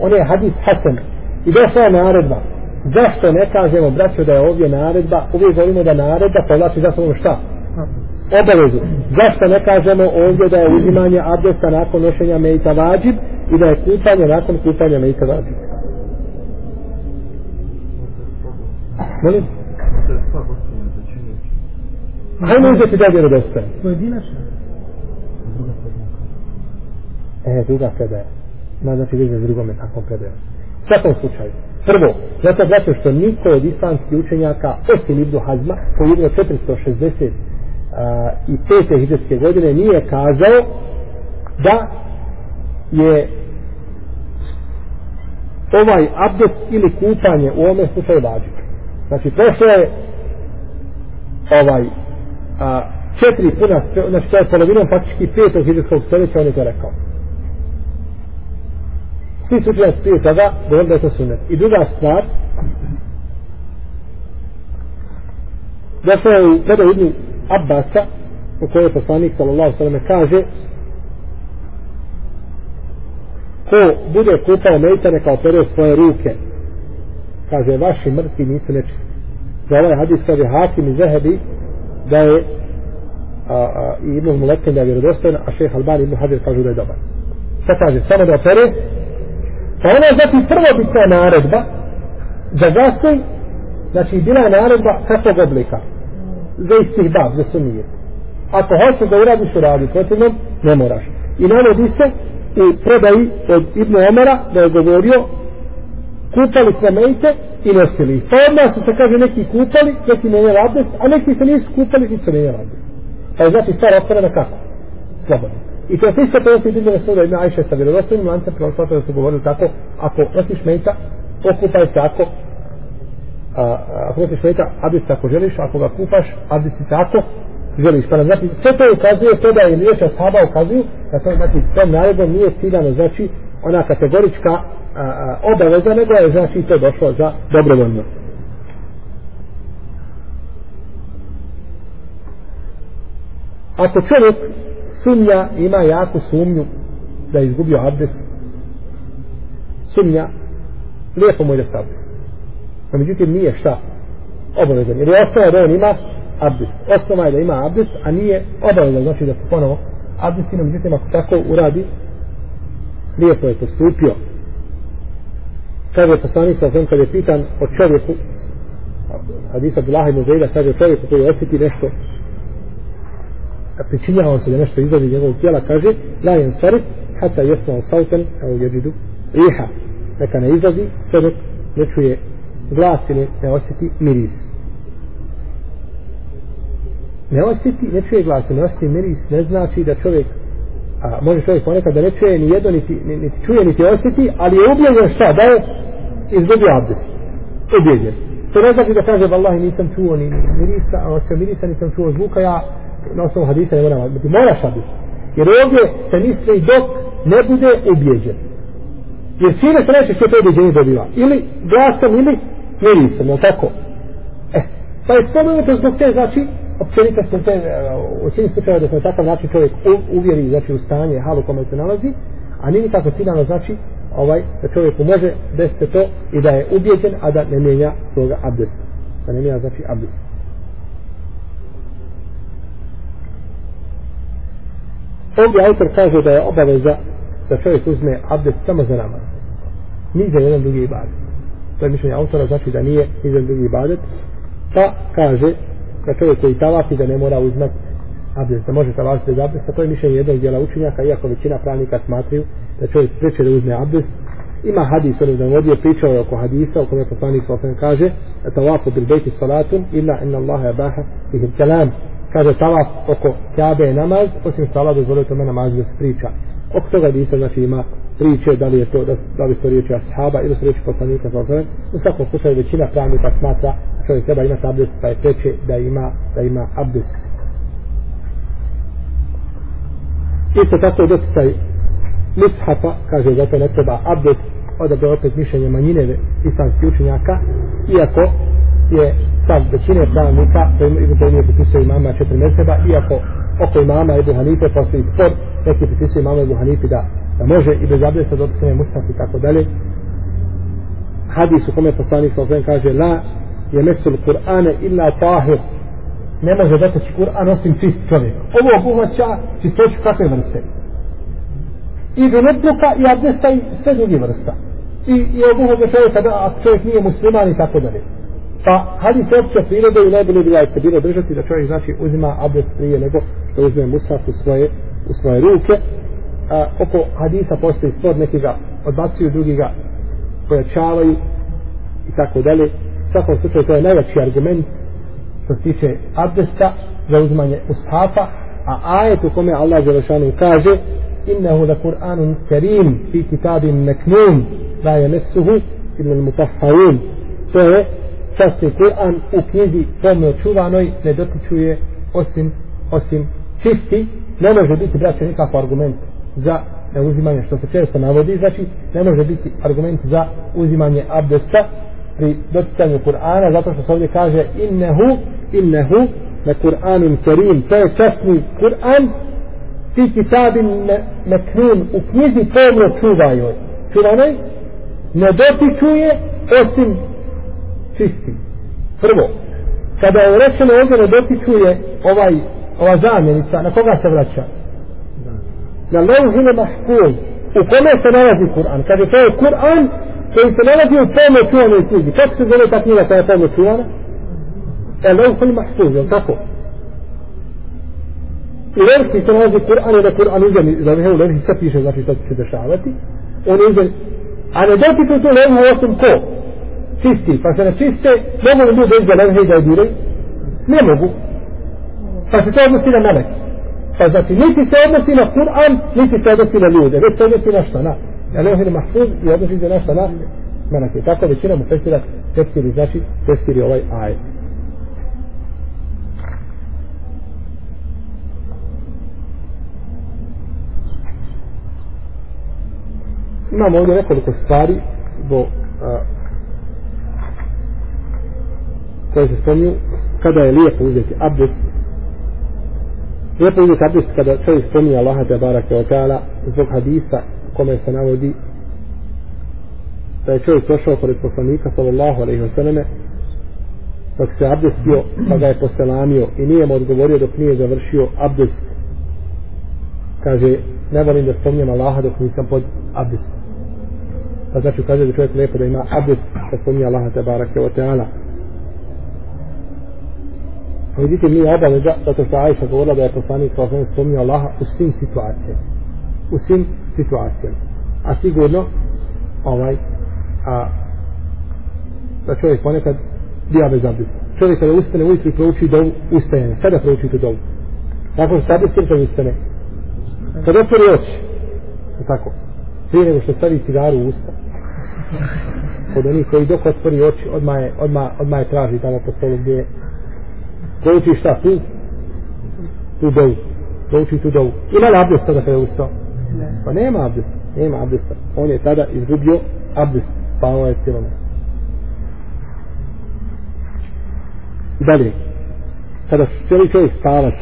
On je hadis Hasan. I došla je naredba zašto ne kažemo braćo da je ovdje naredba uvijek govorimo da naredba povlači za sobom šta obavezu. Zašto ne kažemo ovdje da je uzimanje abdesta nakon nošenja mejta vađib i da je kupanje nakon kupanja mejta vađib? Molim? Hajmo uzeti da je vjerodostojan. Pojedinačno. E, druga predaja. Ma znači već za drugome takvom predajom. U svakom slučaju. Prvo, zato zato što niko od islamskih učenjaka, osim Ibnu Hazma, koji je 460 a, i pete hiđarske godine, nije kazao da je ovaj abdest ili kupanje u ovome slučaju vađiv. Znači, prošlo je ovaj a, četiri puna, znači to je polovinom faktički petog hiđarskog stoljeća, on je to rekao. Svi su učenjaci prije toga govorili da je to sunet. I druga stvar, da se je u predaju Ibnu Abbasa, u kojoj poslanik sallallahu sallam kaže ko bude kupao mejta neka opere svoje ruke. Kaže vaši mrtvi nisu nečisti. Za ovaj hadis kaže Hakim i Zehebi da je a, a, i Ibn Mulekin da je vjerodostojno a šeha Albani Ibn Hadir kažu da je dobar. Šta kaže? Samo da opere Pa ona znači prvobitna naredba za gasuj, znači bila je naredba kakvog oblika. Za istih bab, za sumije. Ako hoćeš da uradiš, uradi, protivno ne moraš. I navodi se u predaji od Ibn Omara da je govorio kupali se mejte i nosili ih. Pa odmah su se kaže neki kupali, neki menjali abdest, a neki se nisu kupali nisu su menjali abdest. Pa je znači stvar otvorena kako? Slobodno. I to se isto prenosi se vidio suda ima Ajše sa vjerodostojnim lancem prenoslata da su govorili tako, ako nosiš mejta, okupaj se ako a, a, ako nosiš mejta, abdest ako želiš, ako ga kupaš, abdest se želiš. Pa znači, sve to ukazuje to da je riječ ashaba ukazuju, da to znači, tom naredbom nije ciljano, znači, ona kategorička a, a, obaveza, nego je znači to došlo za dobrovoljno. Ako čovjek sumnja ima jaku sumnju da je izgubio abdes. Sumnja lijepo mu je da se abdes. No međutim nije šta obavezan. Jer je osnova da on ima abdes. Osnova je da ima abdes a nije obavezan znači da se ponovo abdesti no međutim ako tako uradi lijepo je postupio. Kaže poslanik sa kad je pitan o čovjeku Hadisa Abdullah ibn Zejda kaže čovjeku koji osjeti nešto pričinjava se da nešto izlazi njegovog tijela, kaže la jen sarif, hata jesma sautan, evo jeđidu, riha, neka ne izlazi, sve dok ne čuje glas ili ne osjeti miris. Ne osjeti, ne čuje glas, ne osjeti miris, ne znači da čovjek, a može čovjek ponekad da ne čuje ni jedno, niti, niti čuje, niti osjeti, ali je ubijeđen šta, da je izgubio abdes. Ubijeđen. To ne znači da kaže, vallahi nisam čuo ni mirisa, a osim mirisa nisam čuo zvuka, ja na osnovu hadisa ne moramo, biti, moraš abdest. Jer ovdje se misli dok ne bude ubijeđen. Jer čime se neće sve to ubijeđenje dobiva? Ili glasom, ili mirisom, jel tako? E, pa je spomenuto zbog te, znači, općenito smo te, e, u svim slučaju da se na takav način čovjek uvjeri, znači, u stanje, halu kome se nalazi, a nije nikako ciljano, znači, ovaj, da čovjeku može desiti to i da je ubijeđen, a da ne mijenja svoga abdesta. Da ne mijenja, znači, abdesta. Ovdje autor kaže da je obaveza da čovjek uzme abdest samo za namaz. Ni za jedan drugi ibadet. To je mišljenje autora, znači da nije ni za drugi ibadet. Pa kaže da čovjek koji tavafi da ne mora uzmet abdest, da može tavafiti bez abdesta. To je mišljenje jednog dijela učenjaka, iako većina pravnika smatriju da čovjek preče da uzme abdest. Ima hadis, on je zavodio, pričao je oko hadisa, u kome poslanik sa kaže, tavafu bil bejti salatun, illa inna Allaha abaha fihim kalam kaže tavaf oko Kjabe je namaz, osim stala dozvolio tome namaz da se priča. Oko toga dita, znači ima priče, da li je to, da, da li su riječi ashaba ili su riječi poslanika sa osvrame. U svakom slučaju većina pravnika smatra čovjek treba imati abdest, pa je preče da ima, da ima abdest. Isto tako je doticaj mishafa, kaže da to ne treba abdest, odabre opet mišljenje manjine islamskih učenjaka, iako je stav većine pravnika da Ibn Taymiye pripisao imama četiri meseba, iako oko imama Ebu Hanife postoji spor neki pripisuje imama Ebu Hanife da, da može i bez abdesta dopisane mushaf i tako dalje hadis u kome poslanik sa osvijem kaže la je mesul Kur'ane illa tahir ne može dotaći Kur'an osim čist čovjek. Ovo obuhvaća čistoću kakve vrste. I vinodluka i abdesta i sve druge vrsta. I, i obuhvaća čovjeka da ako čovjek nije musliman i tako dalje. Pa hadis opće prirode i najbolje bi se bilo držati da čovjek znači uzima abdest prije nego što uzme musaf u svoje, u svoje ruke. A, oko hadisa postoji spod neki ga odbacuju, drugi ga pojačavaju i tako dalje. U svakom slučaju to je najveći argument što se tiče abdesta za uzmanje ushafa, a ajet u kome Allah Đelešanu kaže innehu la Kur'anun kerim fi kitabin meknun la je nesuhu ili mutahharun to je časti Kur'an u knjizi pomno čuvanoj ne dotičuje osim osim čisti. Ne može biti braće nikakav argument za uzimanje što se često navodi. Znači ne može biti argument za uzimanje abdesta pri doticanju Kur'ana zato što se ovdje kaže innehu innehu na Kur'anun kerim. To je časni Kur'an. Ti kitabin meknun u knjizi pomno čuvaju čuvanoj ne dotičuje osim čisti. Prvo, kada je rečeno ovdje ne dotičuje ovaj, ova zamjenica, na koga se vraća? Na lehine mahkuj. U kome se nalazi Kur'an? Kada je to je Kur'an koji se nalazi u tome čuvanoj knjizi. Kako se zove ta knjiga koja je tome čuvana? E lehine mahkuj, je li tako? U lehine se nalazi Kur'an, je da Kur'an uzem, znači u lehine se piše, znači što će se dešavati. On uzem, a ne dotiče tu lehine osim ko? Čisti pa se ne čiste mogu li ljudi iz levhe da je ne mogu. Pa se to odnosi na melek pa znači niti se odnosi na Kur'an niti se odnosi na ljude već se odnosi na šta? Na Ja levhi mahfuz i odnosi se na šta? Na meleke. Tako većina mu testira, testiri znači testiri ovaj ajet. Imamo ovdje nekoliko stvari bo, a, koje se spomnju kada je lijepo uzeti abdest lijepo uzeti abdest kada čovjek spominje Allaha te barake o ta'ala zbog hadisa kome se navodi da je čovjek prošao pored poslanika sallallahu alaihi wa sallame dok se abdestio pa ga je poselamio i nije mu odgovorio dok nije završio abdest. Kaže ne volim da spominjem Allaha dok nisam pod abdestom. Pa znači kaže da čovjek lijepo da ima abdest kad spominje Allaha te barake o teala vidite nije obaveza zato što Ajša govorila da je poslanik sa osnovim spominje Allaha u svim situacijama. U svim situacijama. A sigurno ovaj a da čovjek ponekad bija bez abdesta čovjek kada ustane ujutru i prouči dovu ustajanje kada prouči tu dovu. Nakon što abdestim, kada ustane. Kada otvori oči. Tako? Prije nego što stavi cigaru u usta. Kod onih koji dok otvori oči odmah je, odmah, odmah je traži tamo po stolu gdje je prouči šta tu? Tu dovu. Prouči tu dovu. Ima li abdest tada kada je ustao? Pa nema abdest nema abdesta. On je tada izgubio abdest spavao je cijelo dalje. Kada cijeli čovjek spavati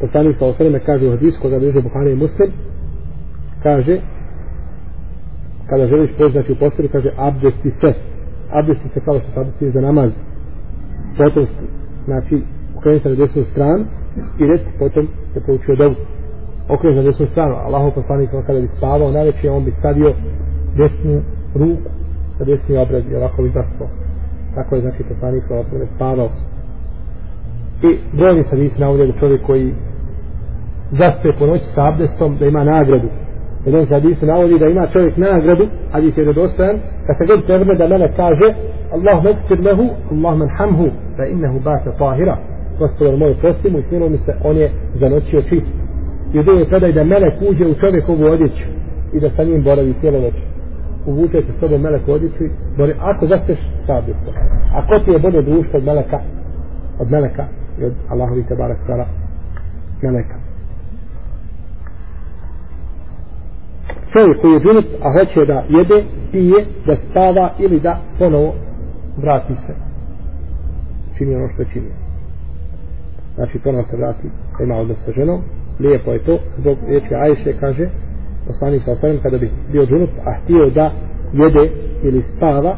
poslanik sa osvrame kaže u hadisu koga bliže Buhari i Muslim kaže kada želiš poći znači u postelju kaže abdesti se. Abdesti se kao što se abdesti za namaz. Potom znači okreni se na desnu stranu i reci potom se poučio dovu. Okreni na desnu stranu Allahov poslanik kada bi spavao najveće on bi stavio desnu ruku na desni obraz i ovako bi zaspao. Tako je znači poslanik sa osnovne spavao. I brojni sad isi navode da čovjek koji zaspe po noći sa abdestom da ima nagradu. Jedan hadisu navodi da ima čovjek nagradu, hadis je redostojan, kad se god prevrne da mene kaže Allah mekfir lehu, Allah menhamhu da innehu bata tahira, gospodar moj prosti mu i smilo mi se, on je zanoćio čist. I udio je predaj da melek uđe u čovjekovu odjeću i da sa njim boravi cijelo noć. Uvuče se sobom melek u odjeću i bori, ako zasteš sabljstvo. A ko ti je bolje društvo od meleka? Od meleka i od Allahovi te barak meleka. čovjek koji je džunup, a hoće da jede, pije, da spava ili da ponovo vrati se. Čini ono što je činio. Znači ponovo se vrati, ima odnos sa ženom. Lijepo je to, zbog riječi Ajše kaže, poslanik sa osanem, kada bi bio džunup, a htio da jede ili spava,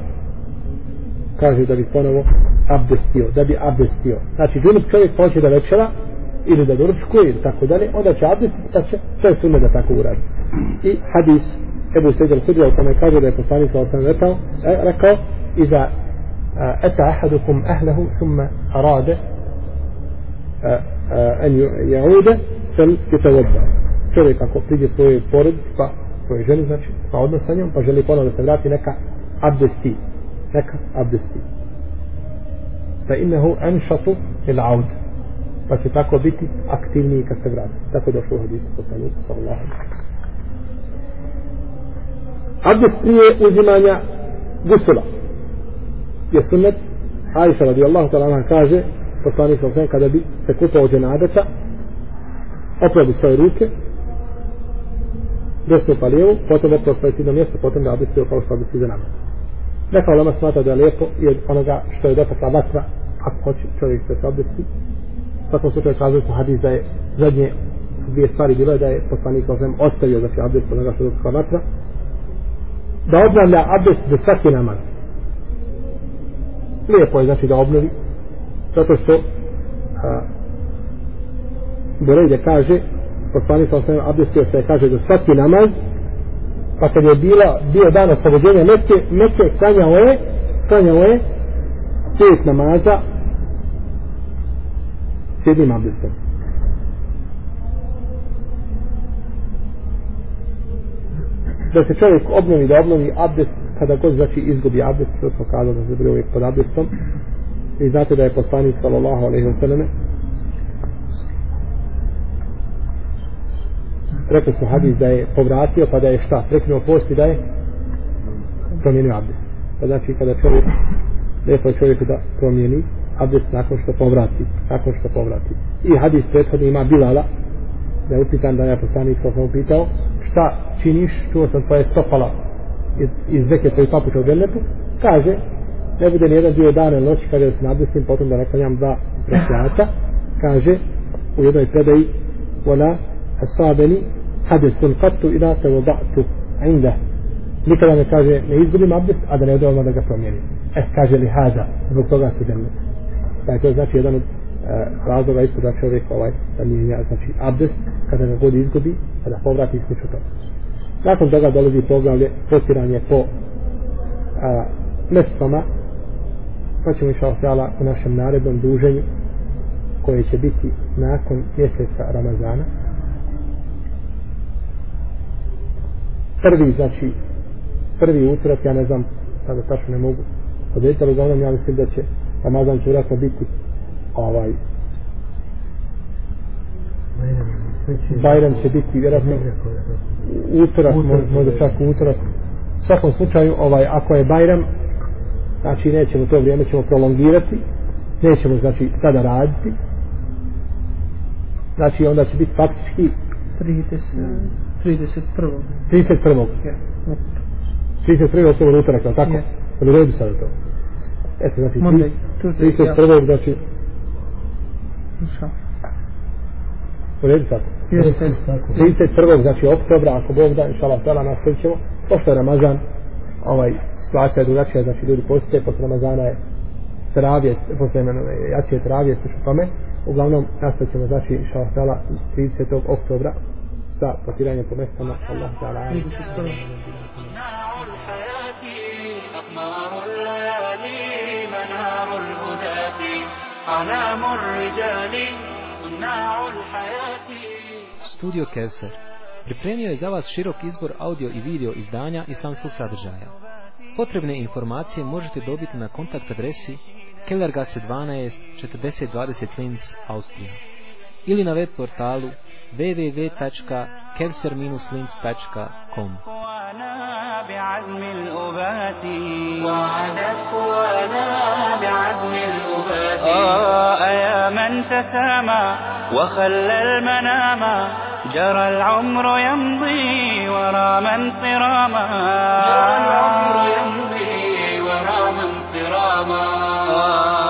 kaže da bi ponovo abdestio, da bi abdestio. Znači, džunup čovjek hoće da večera, ili da doručkuje, ili tako dalje, onda će abdestiti, da će, to je sunne da tako uradi. I hadis Ebu Sejid al-Hudra u tome kaže da je poslanik sa osam rekao, e, rekao, iza ahadukum ahlahu summa arade an jaude fel jutavodba. Čovjek ako priđe svoje porodice, pa svoje ženi, znači, pa odnos sa njom, pa želi ponovno da se vrati, neka abdesti. Neka abdesti. Fa innehu anšatu il aud. Pa će tako biti aktivniji kad se vrati. Tako došlo u hadisu poslanika sallallahu. Abdest prije uzimanja gusula je sunnet. Aisha radijallahu ta'ala anha kaže poslanik sa kada bi se kupao od dženadeta oprao bi svoje ruke desno pa lijevo potom oprao svoje sidno mjesto potom da abdestio kao što abdesti za nama. Neka ulema smata da je lijepo i od onoga što je dotakla vatra ako hoće čovjek da se abdesti u svakom slučaju kazali su hadis da je zadnje dvije stvari bilo da je poslanik sa ostavio da se abdesti onoga što je dotakla vatra. Da obnavlja abdest za svaki namaz. Lijepo je znači da obnovi, zato što a, Borejde kaže, poslani sa osnovim abdestio se kaže da svaki namaz, pa kad je bila, bio dan oslobođenja Mekke, Mekke klanjao je, klanjao je pet namaza s jednim abdestom. da se čovjek obnovi, da obnovi abdest kada god znači izgubi abdest, to smo kazali da se bude uvijek pod abdestom. I znate da je poslanik sallallahu alaihi wa selleme rekli su hadis da je povratio pa da je šta, prekinuo post i da je promijenio abdest. Pa znači kada čovjek, lijepo je čovjeku da promijeni abdest nakon što povrati, nakon što povrati. I hadis prethodni ima Bilala, da je upitan da je poslanik sallallahu alaihi wa šta činiš, čuo sam tvoje stopala iz, iz veke tvoji papuča u džennetu, kaže, ne bude nijedan dio dana ili noći kada se nabdesim, potom da ne klanjam dva presjata, kaže, u jednoj predaji, wala asabeni hadesun qattu ila te voda'tu inda. Nikada ne kaže, ne izgubim abdest, a da ne odavamo da ga promijenim. E, kaže li haza, zbog toga su džennet. Dakle, pa to znači jedan od E, razloga isto da čovjek ovaj da mijenja znači abdest kada ga god izgubi pa kada povrati i slično to nakon toga dolazi poglavlje potiranje po a, mestvama, pa ćemo išao sjala u našem narednom duženju koje će biti nakon mjeseca Ramazana. Prvi znači prvi utorak ja ne znam sada tačno ne mogu odrediti ali uglavnom ja mislim da će Ramazan će vjerojatno biti ovaj Bajram će biti vjerojatno utorak, možda čak utorak. U svakom slučaju, ovaj, ako je Bajram, znači nećemo to vrijeme ćemo prolongirati, nećemo znači tada raditi. Znači onda će biti faktički 30, 31. 31. 31. osoba utorak, tako? Yes. U redu sada to. Eto, znači, 31. znači, U redu tako? Jeste. 31. znači oktobra, ako Bog da, inša Allah, tela nastavit ćemo. Pošto je Ramazan, ovaj, situacija je drugačija, znači ljudi postite, posle Ramazana je travije, posle jacije travije, slušu tome. Uglavnom, nastavit ćemo, znači, inša Allah, tela 30. oktobra sa potiranjem po mestama. Allah, tela. 31. أقمار الليالي منار الهدى أعلام الرجال صناع الحياة Studio Kevser pripremio je za vas širok izbor audio i video izdanja islamskog sadržaja. Potrebne informacije možete dobiti na kontakt adresi Kellergasse 12 4020 Linz, Austrija ili na web portalu www.cancer-links.com بعزم الأبات. وعدت قوانا بعزم الأبات. آه يا من تسامى وخلى المنام. جرى العمر يمضي ورا من صراما. جرى العمر يمضي ورا من صراما. آه،